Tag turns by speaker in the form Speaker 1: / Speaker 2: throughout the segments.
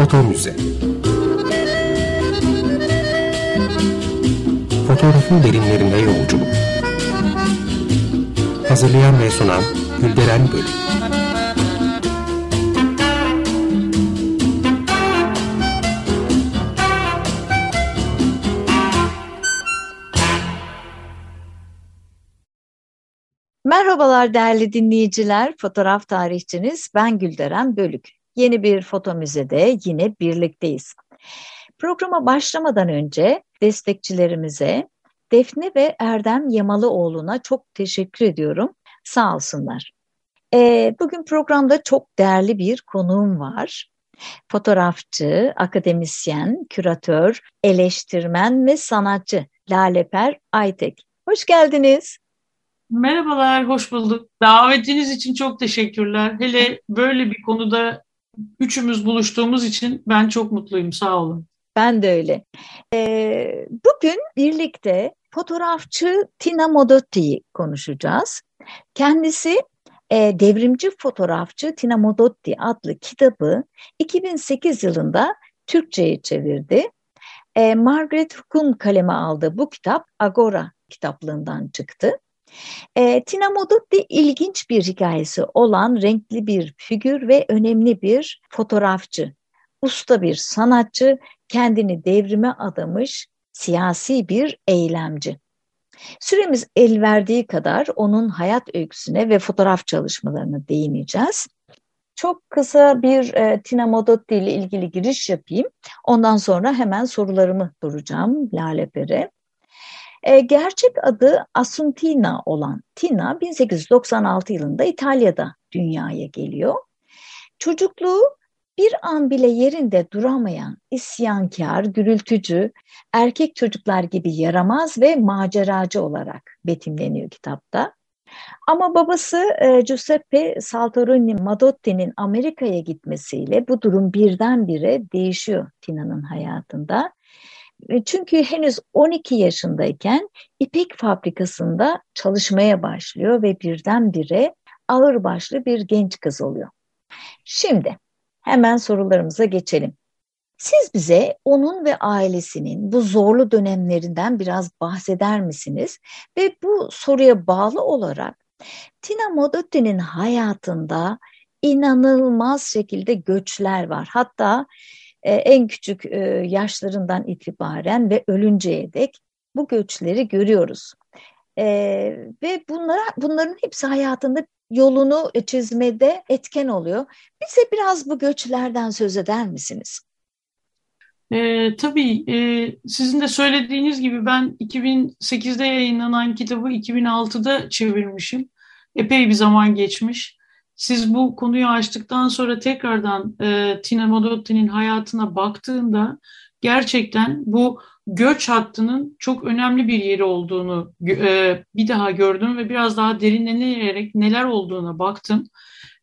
Speaker 1: Foto Müze Fotoğrafın derinlerine yolculuk. Hazırlayan ve sunan Gülderen Bölük
Speaker 2: Merhabalar değerli dinleyiciler, fotoğraf tarihçiniz. Ben Gülderen Bölük. Yeni bir foto müzede yine birlikteyiz. Programa başlamadan önce destekçilerimize Defne ve Erdem Yamalıoğlu'na çok teşekkür ediyorum. Sağ olsunlar. Ee, bugün programda çok değerli bir konuğum var. Fotoğrafçı, akademisyen, küratör, eleştirmen ve sanatçı Laleper Aytek. Hoş geldiniz.
Speaker 3: Merhabalar, hoş bulduk. Davetiniz için çok teşekkürler. Hele böyle bir konuda üçümüz buluştuğumuz için ben çok mutluyum. Sağ olun.
Speaker 2: Ben de öyle. Ee, bugün birlikte fotoğrafçı Tina Modotti'yi konuşacağız. Kendisi e, devrimci fotoğrafçı Tina Modotti adlı kitabı 2008 yılında Türkçe'ye çevirdi. E, Margaret Hook'un kaleme aldığı bu kitap Agora kitaplığından çıktı. E, Tina Modotti ilginç bir hikayesi olan renkli bir figür ve önemli bir fotoğrafçı. Usta bir sanatçı, kendini devrime adamış siyasi bir eylemci. Süremiz el verdiği kadar onun hayat öyküsüne ve fotoğraf çalışmalarına değineceğiz. Çok kısa bir e, Tina Modotti ile ilgili giriş yapayım. Ondan sonra hemen sorularımı soracağım Lale Pere. E, gerçek adı Asuntina olan Tina 1896 yılında İtalya'da dünyaya geliyor. Çocukluğu bir an bile yerinde duramayan, isyankar, gürültücü, erkek çocuklar gibi yaramaz ve maceracı olarak betimleniyor kitapta. Ama babası e, Giuseppe Saltorini Madotti'nin Amerika'ya gitmesiyle bu durum birdenbire değişiyor Tina'nın hayatında. E, çünkü henüz 12 yaşındayken ipek fabrikasında çalışmaya başlıyor ve birdenbire ağırbaşlı bir genç kız oluyor. Şimdi hemen sorularımıza geçelim. Siz bize onun ve ailesinin bu zorlu dönemlerinden biraz bahseder misiniz? Ve bu soruya bağlı olarak Tina Modotti'nin hayatında inanılmaz şekilde göçler var. Hatta e, en küçük e, yaşlarından itibaren ve ölünceye dek bu göçleri görüyoruz. E, ve bunlara, bunların hepsi hayatında yolunu çizmede etken oluyor. Bize biraz bu göçlerden söz eder misiniz?
Speaker 3: E, tabii e, sizin de söylediğiniz gibi ben 2008'de yayınlanan kitabı 2006'da çevirmişim. Epey bir zaman geçmiş. Siz bu konuyu açtıktan sonra tekrardan e, Tina Modotti'nin hayatına baktığında gerçekten bu göç hattının çok önemli bir yeri olduğunu e, bir daha gördüm ve biraz daha derinlenerek neler olduğuna baktım.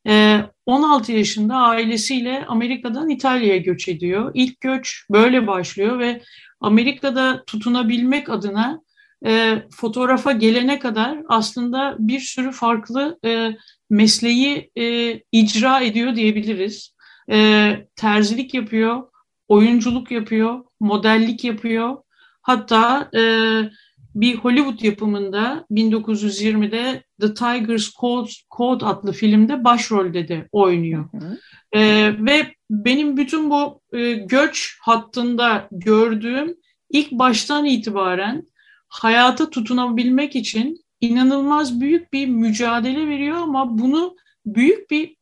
Speaker 3: E, 16 yaşında ailesiyle Amerika'dan İtalya'ya göç ediyor. İlk göç böyle başlıyor ve Amerika'da tutunabilmek adına e, fotoğrafa gelene kadar aslında bir sürü farklı e, mesleği e, icra ediyor diyebiliriz. E, terzilik yapıyor, oyunculuk yapıyor, modellik yapıyor. Hatta e, bir Hollywood yapımında 1920'de The Tiger's Code, Code adlı filmde başrolde de oynuyor. Hı hı. E, ve benim bütün bu e, göç hattında gördüğüm ilk baştan itibaren hayata tutunabilmek için inanılmaz büyük bir mücadele veriyor ama bunu büyük bir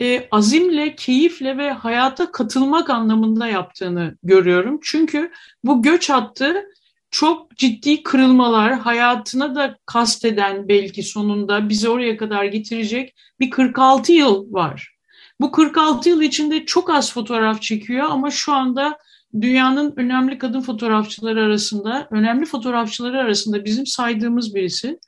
Speaker 3: e, azimle, keyifle ve hayata katılmak anlamında yaptığını görüyorum. Çünkü bu göç hattı çok ciddi kırılmalar, hayatına da kasteden belki sonunda bizi oraya kadar getirecek bir 46 yıl var. Bu 46 yıl içinde çok az fotoğraf çekiyor ama şu anda dünyanın önemli kadın fotoğrafçıları arasında, önemli fotoğrafçıları arasında bizim saydığımız birisi.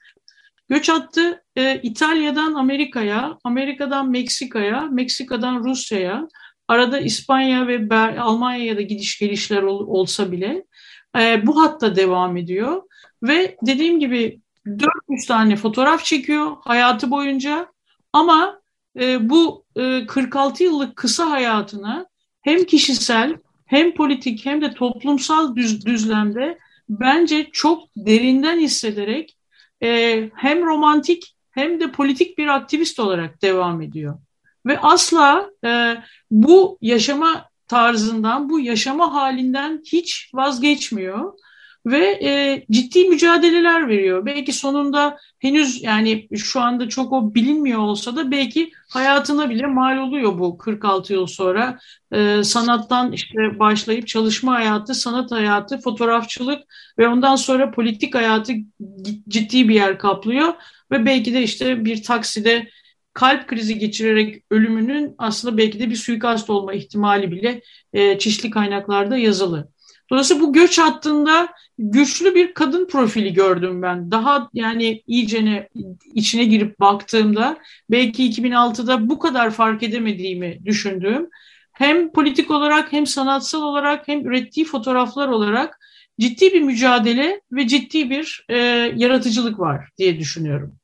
Speaker 3: Göç attı e, İtalya'dan Amerika'ya, Amerika'dan Meksika'ya, Meksika'dan Rusya'ya, arada İspanya ve Almanya'ya da gidiş gelişler ol, olsa bile e, bu hatta devam ediyor. Ve dediğim gibi 400 tane fotoğraf çekiyor hayatı boyunca ama e, bu e, 46 yıllık kısa hayatına hem kişisel hem politik hem de toplumsal düz, düzlemde bence çok derinden hissederek e, hem romantik hem de politik bir aktivist olarak devam ediyor. Ve asla e, bu yaşama tarzından, bu yaşama halinden hiç vazgeçmiyor ve e, ciddi mücadeleler veriyor. Belki sonunda henüz yani şu anda çok o bilinmiyor olsa da belki hayatına bile mal oluyor bu 46 yıl sonra. E, sanattan işte başlayıp çalışma hayatı, sanat hayatı, fotoğrafçılık ve ondan sonra politik hayatı ciddi bir yer kaplıyor. Ve belki de işte bir takside kalp krizi geçirerek ölümünün aslında belki de bir suikast olma ihtimali bile e, çeşitli kaynaklarda yazılı. Dolayısıyla bu göç hattında güçlü bir kadın profili gördüm ben. Daha yani iyicene içine girip baktığımda belki 2006'da bu kadar fark edemediğimi düşündüğüm hem politik olarak hem sanatsal olarak hem ürettiği fotoğraflar olarak ciddi bir mücadele ve ciddi bir e, yaratıcılık var diye düşünüyorum.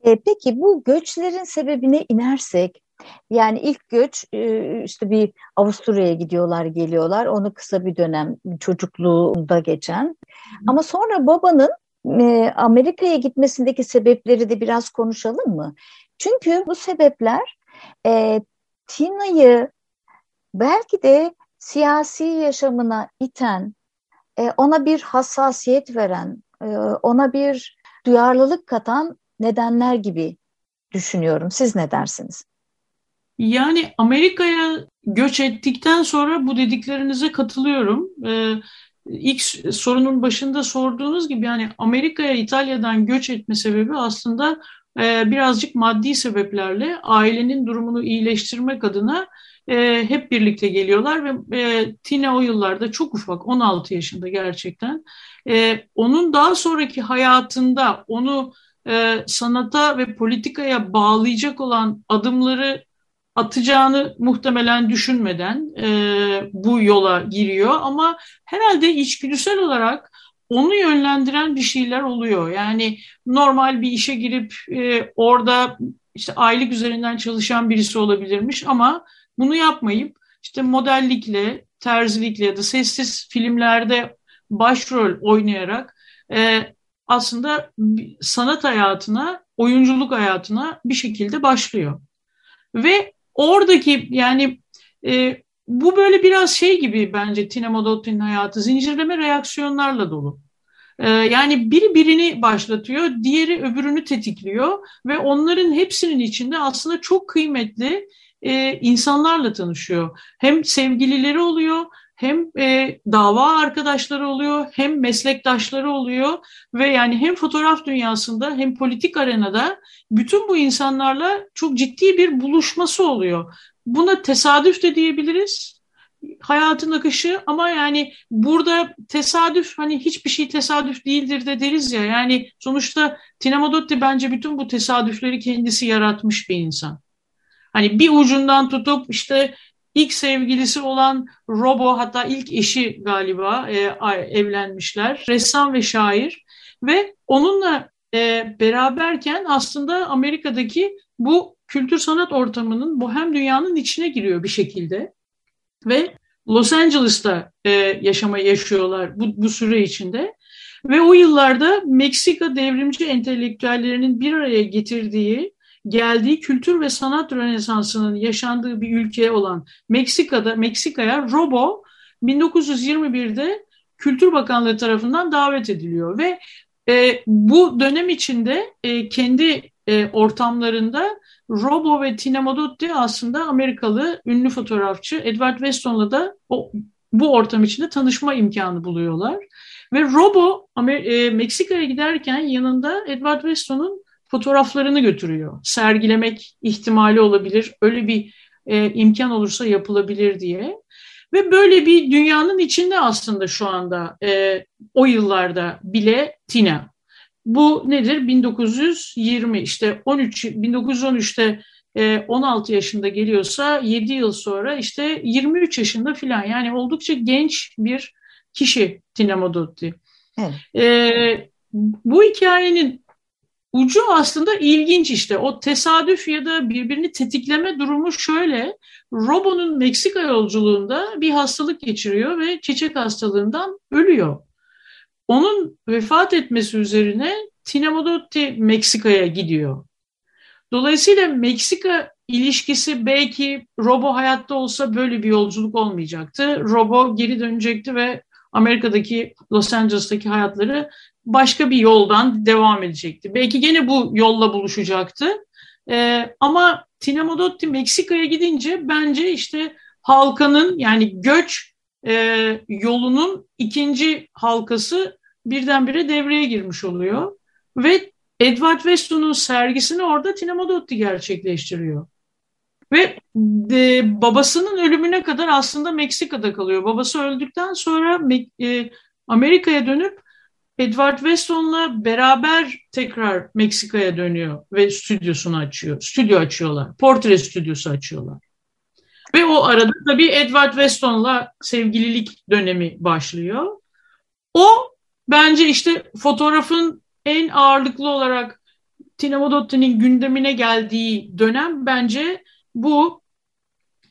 Speaker 2: E, peki bu göçlerin sebebine inersek yani ilk göç e, işte bir Avusturya'ya gidiyorlar geliyorlar onu kısa bir dönem çocukluğunda geçen ama sonra babanın e, Amerika'ya gitmesindeki sebepleri de biraz konuşalım mı? Çünkü bu sebepler e, Tina'yı belki de siyasi yaşamına iten, e, ona bir hassasiyet veren, e, ona bir duyarlılık katan nedenler gibi düşünüyorum. Siz ne dersiniz?
Speaker 3: Yani Amerika'ya göç ettikten sonra bu dediklerinize katılıyorum. Ee, ilk sorunun başında sorduğunuz gibi yani Amerika'ya İtalya'dan göç etme sebebi aslında e, birazcık maddi sebeplerle ailenin durumunu iyileştirmek adına e, hep birlikte geliyorlar ve e, Tina o yıllarda çok ufak 16 yaşında gerçekten. E, onun daha sonraki hayatında onu e, sanata ve politikaya bağlayacak olan adımları atacağını muhtemelen düşünmeden e, bu yola giriyor ama herhalde içgüdüsel olarak onu yönlendiren bir şeyler oluyor. Yani normal bir işe girip e, orada işte aylık üzerinden çalışan birisi olabilirmiş ama bunu yapmayıp işte modellikle, terzilikle ya da sessiz filmlerde başrol oynayarak e, aslında sanat hayatına, oyunculuk hayatına bir şekilde başlıyor. Ve oradaki yani e, bu böyle biraz şey gibi bence Tina Modotti'nin hayatı zincirleme reaksiyonlarla dolu. E, yani biri birini başlatıyor, diğeri öbürünü tetikliyor ve onların hepsinin içinde aslında çok kıymetli e, insanlarla tanışıyor. Hem sevgilileri oluyor hem e, dava arkadaşları oluyor hem meslektaşları oluyor ve yani hem fotoğraf dünyasında hem politik arenada bütün bu insanlarla çok ciddi bir buluşması oluyor. Buna tesadüf de diyebiliriz hayatın akışı ama yani burada tesadüf hani hiçbir şey tesadüf değildir de deriz ya yani sonuçta Tina Modotti bence bütün bu tesadüfleri kendisi yaratmış bir insan. Hani bir ucundan tutup işte ilk sevgilisi olan Robo hatta ilk eşi galiba e, evlenmişler. Ressam ve şair ve onunla e, beraberken aslında Amerika'daki bu kültür sanat ortamının bohem dünyanın içine giriyor bir şekilde ve Los Angeles'ta e, yaşama yaşıyorlar bu, bu süre içinde ve o yıllarda Meksika devrimci entelektüellerinin bir araya getirdiği geldiği kültür ve sanat rönesansının yaşandığı bir ülke olan Meksika'da Meksika'ya Robo 1921'de Kültür Bakanlığı tarafından davet ediliyor ve e, bu dönem içinde e, kendi e, ortamlarında Robo ve Tina Modotti aslında Amerikalı ünlü fotoğrafçı Edward Weston'la da o, bu ortam içinde tanışma imkanı buluyorlar. Ve Robo e, Meksika'ya giderken yanında Edward Weston'un fotoğraflarını götürüyor. Sergilemek ihtimali olabilir. Öyle bir e, imkan olursa yapılabilir diye. Ve böyle bir dünyanın içinde aslında şu anda e, o yıllarda bile Tina. Bu nedir? 1920 işte 13 1913'te e, 16 yaşında geliyorsa 7 yıl sonra işte 23 yaşında filan yani oldukça genç bir kişi Tina Modotti. Evet. E, bu hikayenin ucu aslında ilginç işte. O tesadüf ya da birbirini tetikleme durumu şöyle. Robo'nun Meksika yolculuğunda bir hastalık geçiriyor ve çiçek hastalığından ölüyor. Onun vefat etmesi üzerine Tina Modotti Meksika'ya gidiyor. Dolayısıyla Meksika ilişkisi belki Robo hayatta olsa böyle bir yolculuk olmayacaktı. Robo geri dönecekti ve Amerika'daki Los Angeles'taki hayatları başka bir yoldan devam edecekti. Belki gene bu yolla buluşacaktı. Ee, ama Tina Modotti Meksika'ya gidince bence işte halkanın yani göç e, yolunun ikinci halkası birdenbire devreye girmiş oluyor. Ve Edward Weston'un sergisini orada Tina Modotti gerçekleştiriyor. Ve e, babasının ölümüne kadar aslında Meksika'da kalıyor. Babası öldükten sonra e, Amerika'ya dönüp Edward Weston'la beraber tekrar Meksika'ya dönüyor ve stüdyosunu açıyor. Stüdyo açıyorlar. Portre stüdyosu açıyorlar. Ve o arada tabii Edward Weston'la sevgililik dönemi başlıyor. O bence işte fotoğrafın en ağırlıklı olarak Tina Modotti'nin gündemine geldiği dönem bence bu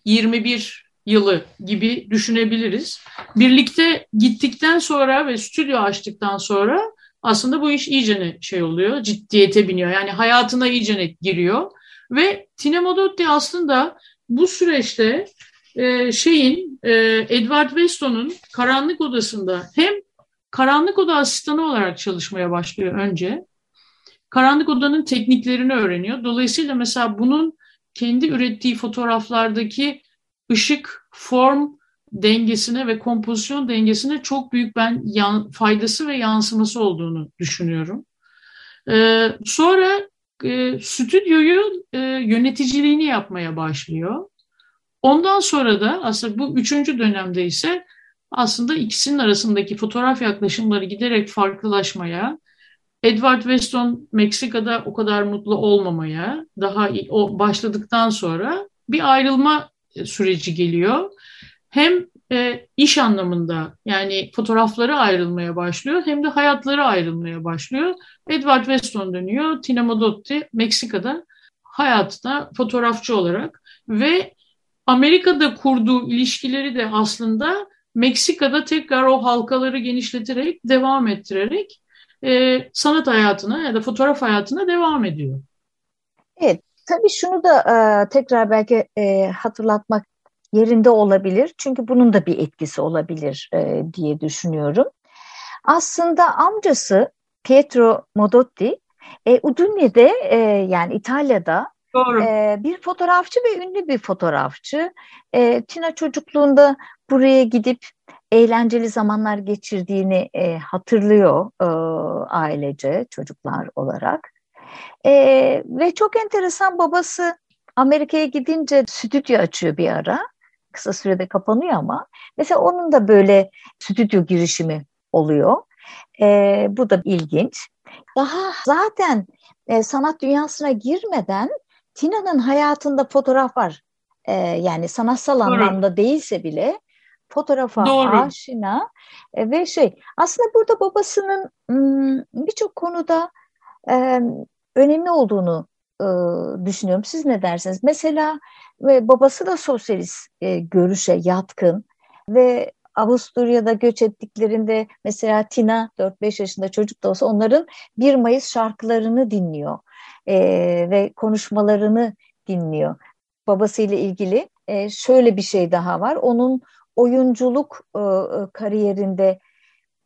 Speaker 3: 21 yılı gibi düşünebiliriz. Birlikte gittikten sonra ve stüdyo açtıktan sonra aslında bu iş iyice şey oluyor, ciddiyete biniyor. Yani hayatına iyice giriyor. Ve Tina Modotti aslında bu süreçte e, şeyin e, Edward Weston'un Karanlık Odası'nda hem Karanlık Oda asistanı olarak çalışmaya başlıyor önce. Karanlık Oda'nın tekniklerini öğreniyor. Dolayısıyla mesela bunun kendi ürettiği fotoğraflardaki ışık, form dengesine ve kompozisyon dengesine çok büyük ben yan, faydası ve yansıması olduğunu düşünüyorum. Ee, sonra e, stüdyoyu e, yöneticiliğini yapmaya başlıyor. Ondan sonra da aslında bu üçüncü dönemde ise aslında ikisinin arasındaki fotoğraf yaklaşımları giderek farklılaşmaya, Edward Weston Meksika'da o kadar mutlu olmamaya, daha o başladıktan sonra bir ayrılma süreci geliyor. Hem e, iş anlamında yani fotoğrafları ayrılmaya başlıyor hem de hayatları ayrılmaya başlıyor. Edward Weston dönüyor, Tina Modotti Meksika'da hayatına fotoğrafçı olarak ve Amerika'da kurduğu ilişkileri de aslında Meksika'da tekrar o halkaları genişleterek, devam ettirerek e, sanat hayatına ya da fotoğraf hayatına devam ediyor.
Speaker 2: Evet, tabii şunu da e, tekrar belki e, hatırlatmak yerinde olabilir. Çünkü bunun da bir etkisi olabilir e, diye düşünüyorum. Aslında amcası Pietro Modotti e, Udinne'de e, yani İtalya'da Doğru. E, bir fotoğrafçı ve ünlü bir fotoğrafçı. E, Tina çocukluğunda buraya gidip eğlenceli zamanlar geçirdiğini e, hatırlıyor e, ailece çocuklar olarak. E, ve çok enteresan babası Amerika'ya gidince stüdyo açıyor bir ara. Kısa sürede kapanıyor ama. Mesela onun da böyle stüdyo girişimi oluyor. E, bu da ilginç. Daha zaten e, sanat dünyasına girmeden Tina'nın hayatında fotoğraf var. E, yani sanatsal Doğru. anlamda değilse bile fotoğrafa Doğru. aşina e, ve şey aslında burada babasının birçok konuda e, önemli olduğunu e, düşünüyorum. Siz ne dersiniz? Mesela ve babası da sosyalist e, görüşe yatkın ve Avusturya'da göç ettiklerinde mesela Tina 4-5 yaşında çocuk da olsa onların 1 Mayıs şarkılarını dinliyor e, ve konuşmalarını dinliyor. Babasıyla ilgili e, şöyle bir şey daha var. Onun oyunculuk e, e, kariyerinde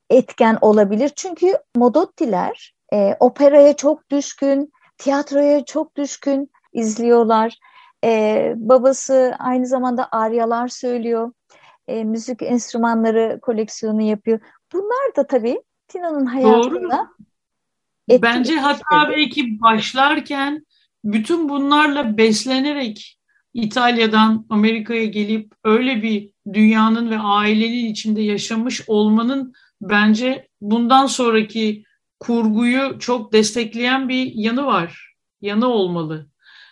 Speaker 2: etken olabilir. Çünkü Modottiler e, operaya çok düşkün, tiyatroya çok düşkün izliyorlar. E, babası aynı zamanda aryalar söylüyor. E, müzik enstrümanları koleksiyonu yapıyor. Bunlar da tabii Tina'nın hayatında
Speaker 3: Bence hatta belki başlarken bütün bunlarla beslenerek İtalya'dan Amerika'ya gelip öyle bir dünyanın ve ailenin içinde yaşamış olmanın bence bundan sonraki kurguyu çok destekleyen bir yanı var. Yanı olmalı.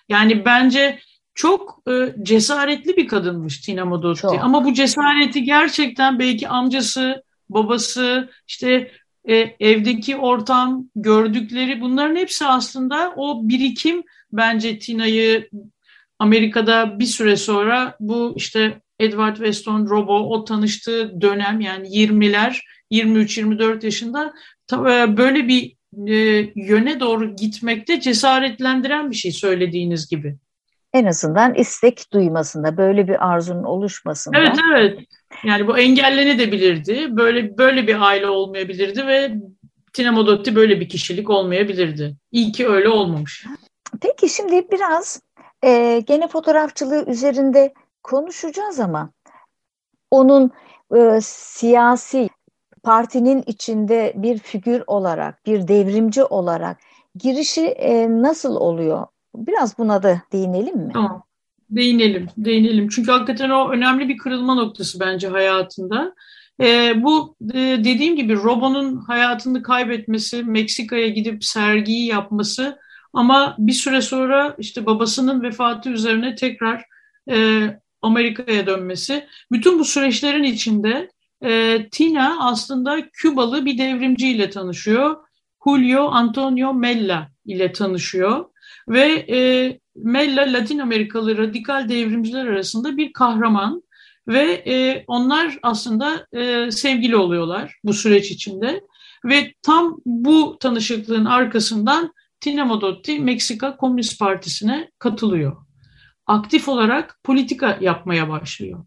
Speaker 3: Yani bence çok e, cesaretli bir kadınmış Tina Modotti. Çok. Ama bu cesareti gerçekten belki amcası, babası, işte e, evdeki ortam, gördükleri bunların hepsi aslında o birikim bence Tina'yı Amerika'da bir süre sonra bu işte Edward Weston Robo o tanıştığı dönem yani 20'ler 23-24 yaşında e, böyle bir e, yöne doğru gitmekte cesaretlendiren bir şey söylediğiniz gibi.
Speaker 2: En azından istek duymasında, böyle bir arzunun oluşmasında.
Speaker 3: Evet, evet. Yani bu engellenebilirdi. Böyle böyle bir aile olmayabilirdi ve Tina Modotti böyle bir kişilik olmayabilirdi. İyi ki öyle olmamış.
Speaker 2: Peki şimdi biraz e, gene fotoğrafçılığı üzerinde konuşacağız ama onun e, siyasi partinin içinde bir figür olarak, bir devrimci olarak girişi e, nasıl oluyor? Biraz buna da değinelim mi?
Speaker 3: Tamam. Değinelim, değinelim. Çünkü hakikaten o önemli bir kırılma noktası bence hayatında. E, bu e, dediğim gibi Robo'nun hayatını kaybetmesi, Meksika'ya gidip sergiyi yapması ama bir süre sonra işte babasının vefatı üzerine tekrar e, Amerika'ya dönmesi. Bütün bu süreçlerin içinde e, Tina aslında Kübalı bir devrimciyle tanışıyor. Julio Antonio Mella ile tanışıyor ve e, Mella Latin Amerikalı radikal devrimciler arasında bir kahraman ve e, onlar aslında e, sevgili oluyorlar bu süreç içinde ve tam bu tanışıklığın arkasından Tina Modotti Meksika Komünist Partisi'ne katılıyor. Aktif olarak politika yapmaya başlıyor.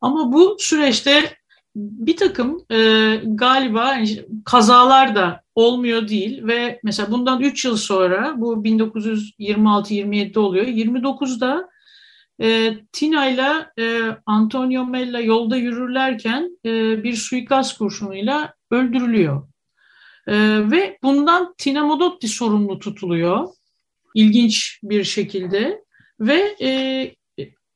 Speaker 3: Ama bu süreçte bir takım e, galiba kazalar da olmuyor değil ve mesela bundan 3 yıl sonra bu 1926-27'de oluyor. 29'da e, Tina ile e, Antonio Mella yolda yürürlerken e, bir suikast kurşunuyla öldürülüyor. E, ve bundan Tina Modotti sorumlu tutuluyor. İlginç bir şekilde ve e,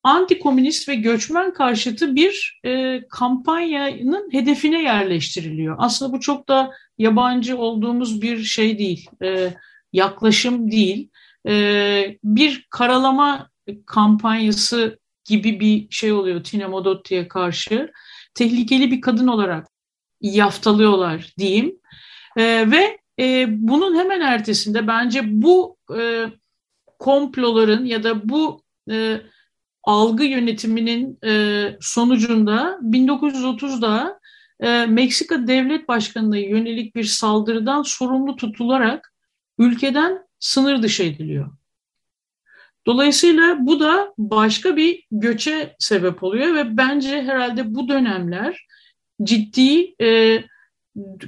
Speaker 3: antikomünist ve göçmen karşıtı bir e, kampanyanın hedefine yerleştiriliyor. Aslında bu çok da yabancı olduğumuz bir şey değil, e, yaklaşım değil. E, bir karalama kampanyası gibi bir şey oluyor Tina Modotti'ye karşı. Tehlikeli bir kadın olarak yaftalıyorlar diyeyim. E, ve e, bunun hemen ertesinde bence bu e, komploların ya da bu e, algı yönetiminin e, sonucunda 1930'da e, Meksika Devlet Başkanı'na yönelik bir saldırıdan sorumlu tutularak ülkeden sınır dışı ediliyor. Dolayısıyla bu da başka bir göçe sebep oluyor ve bence herhalde bu dönemler ciddi e,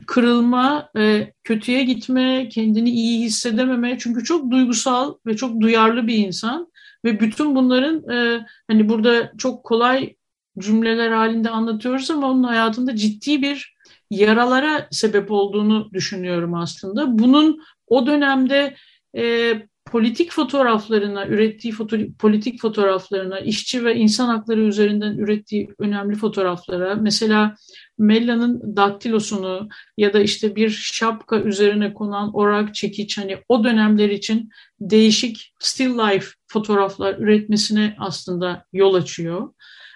Speaker 3: kırılma, e, kötüye gitme, kendini iyi hissedememe çünkü çok duygusal ve çok duyarlı bir insan ve bütün bunların e, hani burada çok kolay cümleler halinde anlatıyoruz ama onun hayatında ciddi bir yaralara sebep olduğunu düşünüyorum aslında. Bunun o dönemde e, politik fotoğraflarına, ürettiği foto politik fotoğraflarına, işçi ve insan hakları üzerinden ürettiği önemli fotoğraflara, mesela Mella'nın daktilosunu ya da işte bir şapka üzerine konan orak çekiç hani o dönemler için değişik still life fotoğraflar üretmesine aslında yol açıyor.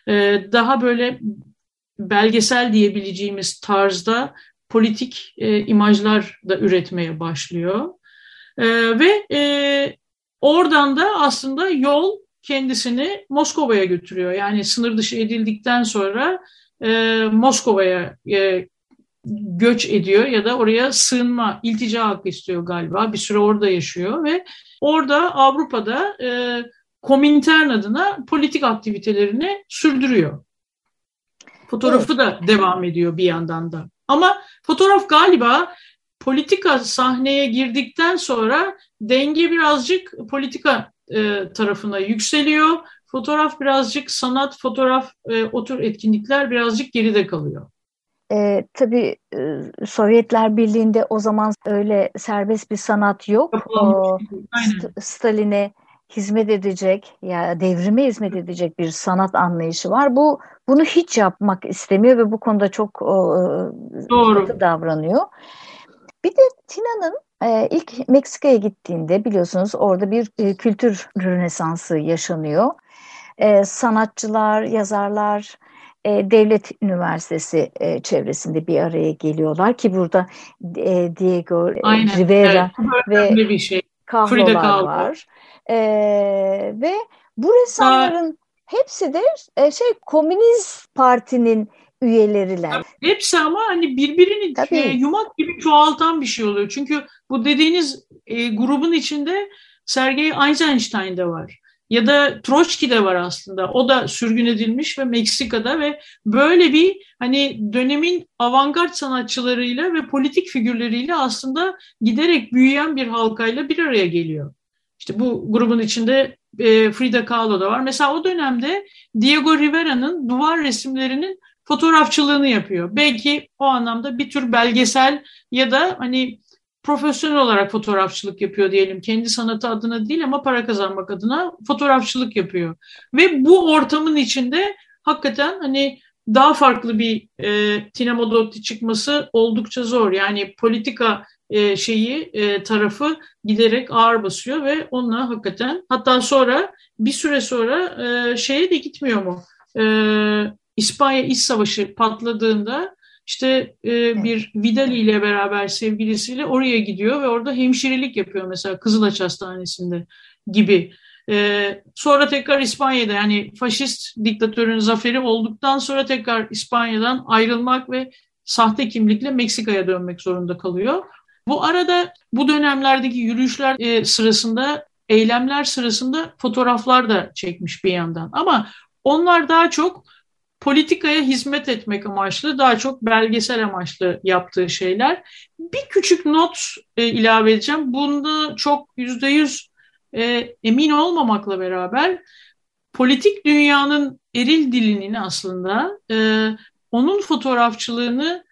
Speaker 3: Ee, daha böyle belgesel diyebileceğimiz tarzda politik e, imajlar da üretmeye başlıyor. E, ve e, oradan da aslında yol kendisini Moskova'ya götürüyor. Yani sınır dışı edildikten sonra e, Moskova'ya e, göç ediyor ya da oraya sığınma, iltica hakkı istiyor galiba. Bir süre orada yaşıyor ve orada Avrupa'da e, Komintern adına politik aktivitelerini sürdürüyor. Fotoğrafı evet. da devam ediyor bir yandan da. Ama fotoğraf galiba politika sahneye girdikten sonra denge birazcık politika e, tarafına yükseliyor. Fotoğraf birazcık sanat, fotoğraf, e, o tür etkinlikler birazcık geride kalıyor.
Speaker 2: E, tabii e, Sovyetler Birliği'nde o zaman öyle serbest bir sanat yok. O, St Stalin'e hizmet edecek ya devrime hizmet edecek bir sanat anlayışı var. Bu bunu hiç yapmak istemiyor ve bu konuda çok o, Doğru. davranıyor. Bir de Tina'nın e, ilk Meksika'ya gittiğinde biliyorsunuz orada bir e, kültür rönesansı yaşanıyor. E, sanatçılar, yazarlar e, devlet üniversitesi e, çevresinde bir araya geliyorlar ki burada e, Diego Aynen, Rivera evet, ve bir şey. Kahlolar var. E, ve bu ressamların Aa, hepsi de e, şey Komünist Parti'nin üyeleriler.
Speaker 3: Hepsi ama hani birbirini Tabii. E, yumak gibi çoğaltan bir şey oluyor. Çünkü bu dediğiniz e, grubun içinde Sergey Eisenstein de var. Ya da Troçki de var aslında. O da sürgün edilmiş ve Meksika'da ve böyle bir hani dönemin avantgard sanatçılarıyla ve politik figürleriyle aslında giderek büyüyen bir halkayla bir araya geliyor. İşte bu grubun içinde e, Frida Kahlo da var. Mesela o dönemde Diego Rivera'nın duvar resimlerinin fotoğrafçılığını yapıyor. Belki o anlamda bir tür belgesel ya da hani profesyonel olarak fotoğrafçılık yapıyor diyelim. Kendi sanatı adına değil ama para kazanmak adına fotoğrafçılık yapıyor. Ve bu ortamın içinde hakikaten hani daha farklı bir e, Tina Modotti çıkması oldukça zor. Yani politika e, şeyi e, tarafı giderek ağır basıyor ve onunla hakikaten hatta sonra bir süre sonra e, şeye de gitmiyor mu? E, İspanya İç Savaşı patladığında işte e, bir Vidali ile beraber sevgilisiyle oraya gidiyor ve orada hemşirelik yapıyor mesela Kızılaç Hastanesi'nde gibi. E, sonra tekrar İspanya'da yani faşist diktatörün zaferi olduktan sonra tekrar İspanya'dan ayrılmak ve sahte kimlikle Meksika'ya dönmek zorunda kalıyor. Bu arada bu dönemlerdeki yürüyüşler e, sırasında, eylemler sırasında fotoğraflar da çekmiş bir yandan. Ama onlar daha çok politikaya hizmet etmek amaçlı, daha çok belgesel amaçlı yaptığı şeyler. Bir küçük not e, ilave edeceğim. Bunda çok yüzde yüz e, emin olmamakla beraber politik dünyanın eril dilinin aslında e, onun fotoğrafçılığını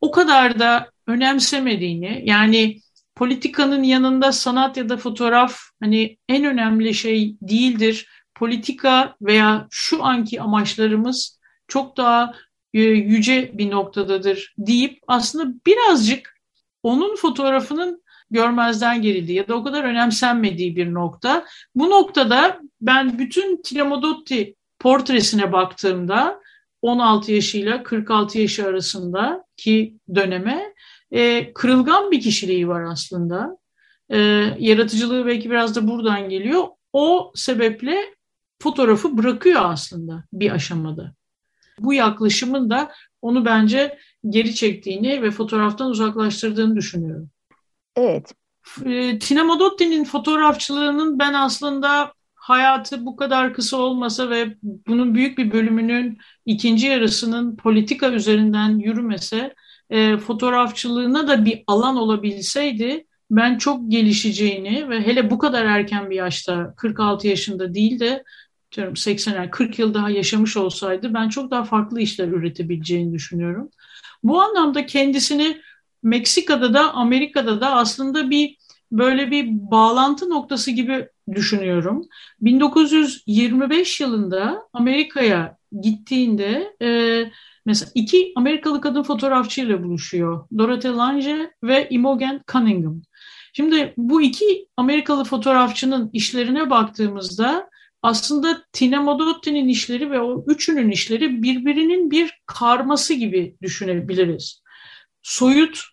Speaker 3: o kadar da önemsemediğini yani politikanın yanında sanat ya da fotoğraf hani en önemli şey değildir. Politika veya şu anki amaçlarımız çok daha e, yüce bir noktadadır deyip aslında birazcık onun fotoğrafının görmezden gerildiği ya da o kadar önemsenmediği bir nokta. Bu noktada ben bütün Tilamodotti portresine baktığımda 16 yaşıyla 46 yaşı arasındaki döneme e, kırılgan bir kişiliği var aslında. E, yaratıcılığı belki biraz da buradan geliyor. O sebeple fotoğrafı bırakıyor aslında bir aşamada. Bu yaklaşımın da onu bence geri çektiğini ve fotoğraftan uzaklaştırdığını düşünüyorum.
Speaker 2: Evet.
Speaker 3: E, Tina Modotti'nin fotoğrafçılığının ben aslında hayatı bu kadar kısa olmasa ve bunun büyük bir bölümünün ikinci yarısının politika üzerinden yürümese e, fotoğrafçılığına da bir alan olabilseydi ben çok gelişeceğini ve hele bu kadar erken bir yaşta 46 yaşında değil de diyorum 80 40 yıl daha yaşamış olsaydı ben çok daha farklı işler üretebileceğini düşünüyorum. Bu anlamda kendisini Meksika'da da Amerika'da da aslında bir böyle bir bağlantı noktası gibi düşünüyorum. 1925 yılında Amerika'ya gittiğinde e, mesela iki Amerikalı kadın fotoğrafçıyla buluşuyor. Dorothy Lange ve Imogen Cunningham. Şimdi bu iki Amerikalı fotoğrafçının işlerine baktığımızda aslında Tina Modotti'nin işleri ve o üçünün işleri birbirinin bir karması gibi düşünebiliriz. Soyut,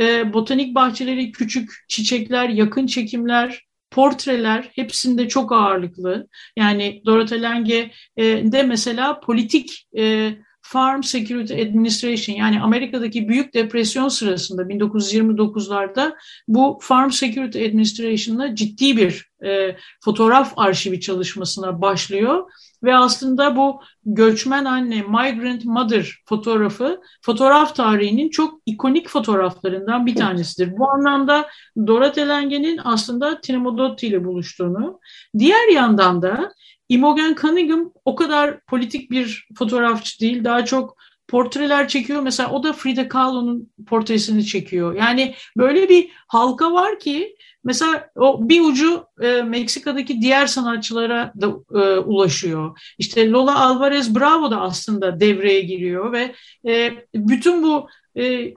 Speaker 3: e, botanik bahçeleri, küçük çiçekler, yakın çekimler, portreler hepsinde çok ağırlıklı. Yani Dorothy Lange e, de mesela politik e, Farm Security Administration yani Amerika'daki büyük depresyon sırasında 1929'larda bu Farm Security Administration'la ciddi bir e, fotoğraf arşivi çalışmasına başlıyor ve aslında bu göçmen anne, migrant mother fotoğrafı fotoğraf tarihinin çok ikonik fotoğraflarından bir tanesidir. Bu anlamda Dorothy Lange'nin aslında Tinamodotti ile buluştuğunu, diğer yandan da Imogen Cunningham o kadar politik bir fotoğrafçı değil. Daha çok portreler çekiyor. Mesela o da Frida Kahlo'nun portresini çekiyor. Yani böyle bir halka var ki mesela o bir ucu e, Meksika'daki diğer sanatçılara da e, ulaşıyor. İşte Lola Alvarez Bravo da aslında devreye giriyor ve e, bütün bu e,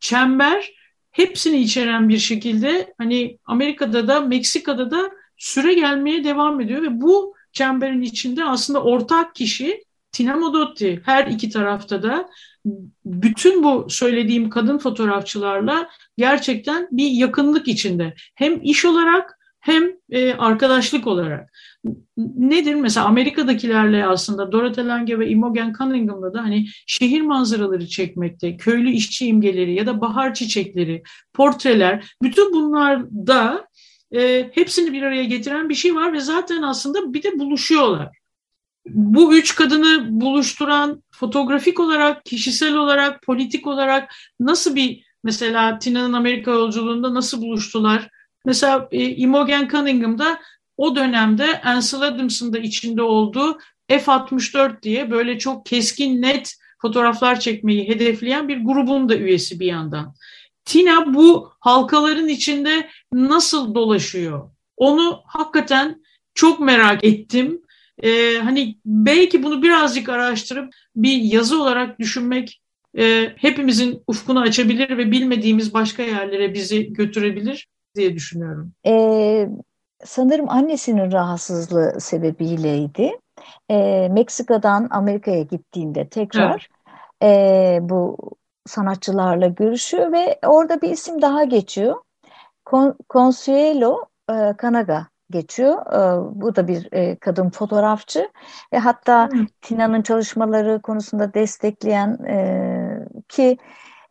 Speaker 3: çember hepsini içeren bir şekilde hani Amerika'da da Meksika'da da süre gelmeye devam ediyor ve bu çemberin içinde aslında ortak kişi Tina Modotti her iki tarafta da bütün bu söylediğim kadın fotoğrafçılarla gerçekten bir yakınlık içinde. Hem iş olarak hem e, arkadaşlık olarak. Nedir? Mesela Amerika'dakilerle aslında Dorothy Lange ve Imogen Cunningham'la da hani şehir manzaraları çekmekte, köylü işçi imgeleri ya da bahar çiçekleri, portreler, bütün bunlarda e, hepsini bir araya getiren bir şey var ve zaten aslında bir de buluşuyorlar. Bu üç kadını buluşturan fotoğrafik olarak, kişisel olarak, politik olarak nasıl bir mesela Tina'nın Amerika yolculuğunda nasıl buluştular? Mesela e, Imogen Cunningham'da o dönemde Ansel Adams'ın da içinde olduğu F-64 diye böyle çok keskin net fotoğraflar çekmeyi hedefleyen bir grubun da üyesi bir yandan. Tina bu halkaların içinde nasıl dolaşıyor? Onu hakikaten çok merak ettim. Ee, hani belki bunu birazcık araştırıp bir yazı olarak düşünmek e, hepimizin ufkunu açabilir ve bilmediğimiz başka yerlere bizi götürebilir diye düşünüyorum.
Speaker 2: Ee, sanırım annesinin rahatsızlığı sebebiyleydi. Ee, Meksika'dan Amerika'ya gittiğinde tekrar evet. e, bu sanatçılarla görüşüyor ve orada bir isim daha geçiyor. Con Consuelo e, Kanaga geçiyor. E, bu da bir e, kadın fotoğrafçı ve hatta hmm. Tina'nın çalışmaları konusunda destekleyen e, ki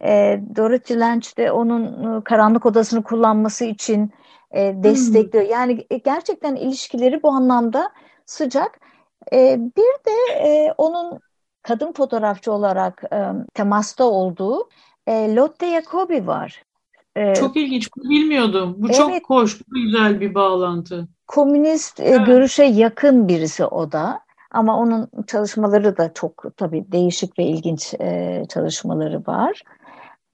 Speaker 2: e, Dorothy Lange de onun e, karanlık odasını kullanması için e, destekliyor. Hmm. Yani gerçekten ilişkileri bu anlamda sıcak. E, bir de e, onun kadın fotoğrafçı olarak e, temasta olduğu e, Lotte Jacobi var.
Speaker 3: E, çok ilginç, bunu bilmiyordum. Bu evet, çok hoş, bu güzel bir bağlantı.
Speaker 2: Komünist evet. görüşe yakın birisi o da. Ama onun çalışmaları da çok tabii değişik ve ilginç e, çalışmaları var.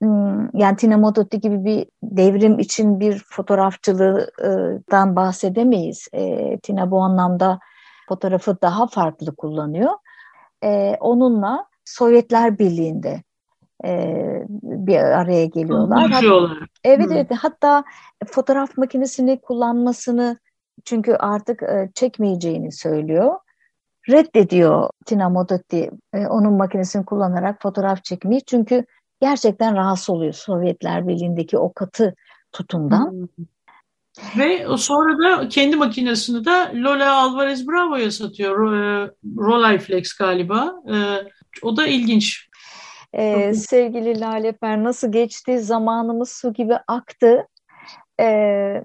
Speaker 2: Hmm, yani Tina Modotti gibi bir devrim için bir fotoğrafçılıktan bahsedemeyiz. E, Tina bu anlamda fotoğrafı daha farklı kullanıyor. E, onunla Sovyetler Birliği'nde e, bir araya geliyorlar. Hatta, evet evet hatta fotoğraf makinesini kullanmasını çünkü artık e, çekmeyeceğini söylüyor. Reddediyor Tina Modotti e, onun makinesini kullanarak fotoğraf çekmeyi çünkü gerçekten rahatsız oluyor Sovyetler Birliği'ndeki o katı tutumdan. Hmm.
Speaker 3: Ve sonra da kendi makinesini de Lola Alvarez Bravo'ya satıyor. E, Rolleiflex galiba. E, o da ilginç.
Speaker 2: Ee, sevgili Lale Per nasıl geçti? Zamanımız su gibi aktı. Ee,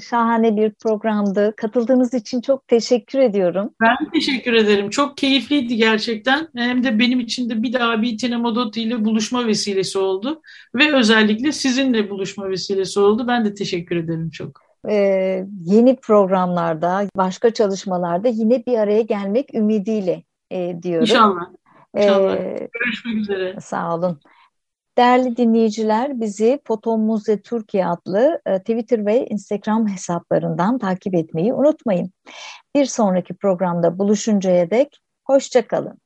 Speaker 2: şahane bir programdı. Katıldığınız için çok teşekkür ediyorum.
Speaker 3: Ben teşekkür ederim. Çok keyifliydi gerçekten. Hem de benim için de bir daha bir Tinemodotti ile buluşma vesilesi oldu. Ve özellikle sizinle buluşma vesilesi oldu. Ben de teşekkür ederim çok.
Speaker 2: Ee, yeni programlarda, başka çalışmalarda yine bir araya gelmek ümidiyle e, diyorum.
Speaker 3: İnşallah. İnşallah. Ee, Görüşmek üzere.
Speaker 2: Sağ olun. Değerli dinleyiciler bizi Foto Muze Türkiye adlı e, Twitter ve Instagram hesaplarından takip etmeyi unutmayın. Bir sonraki programda buluşuncaya dek hoşçakalın.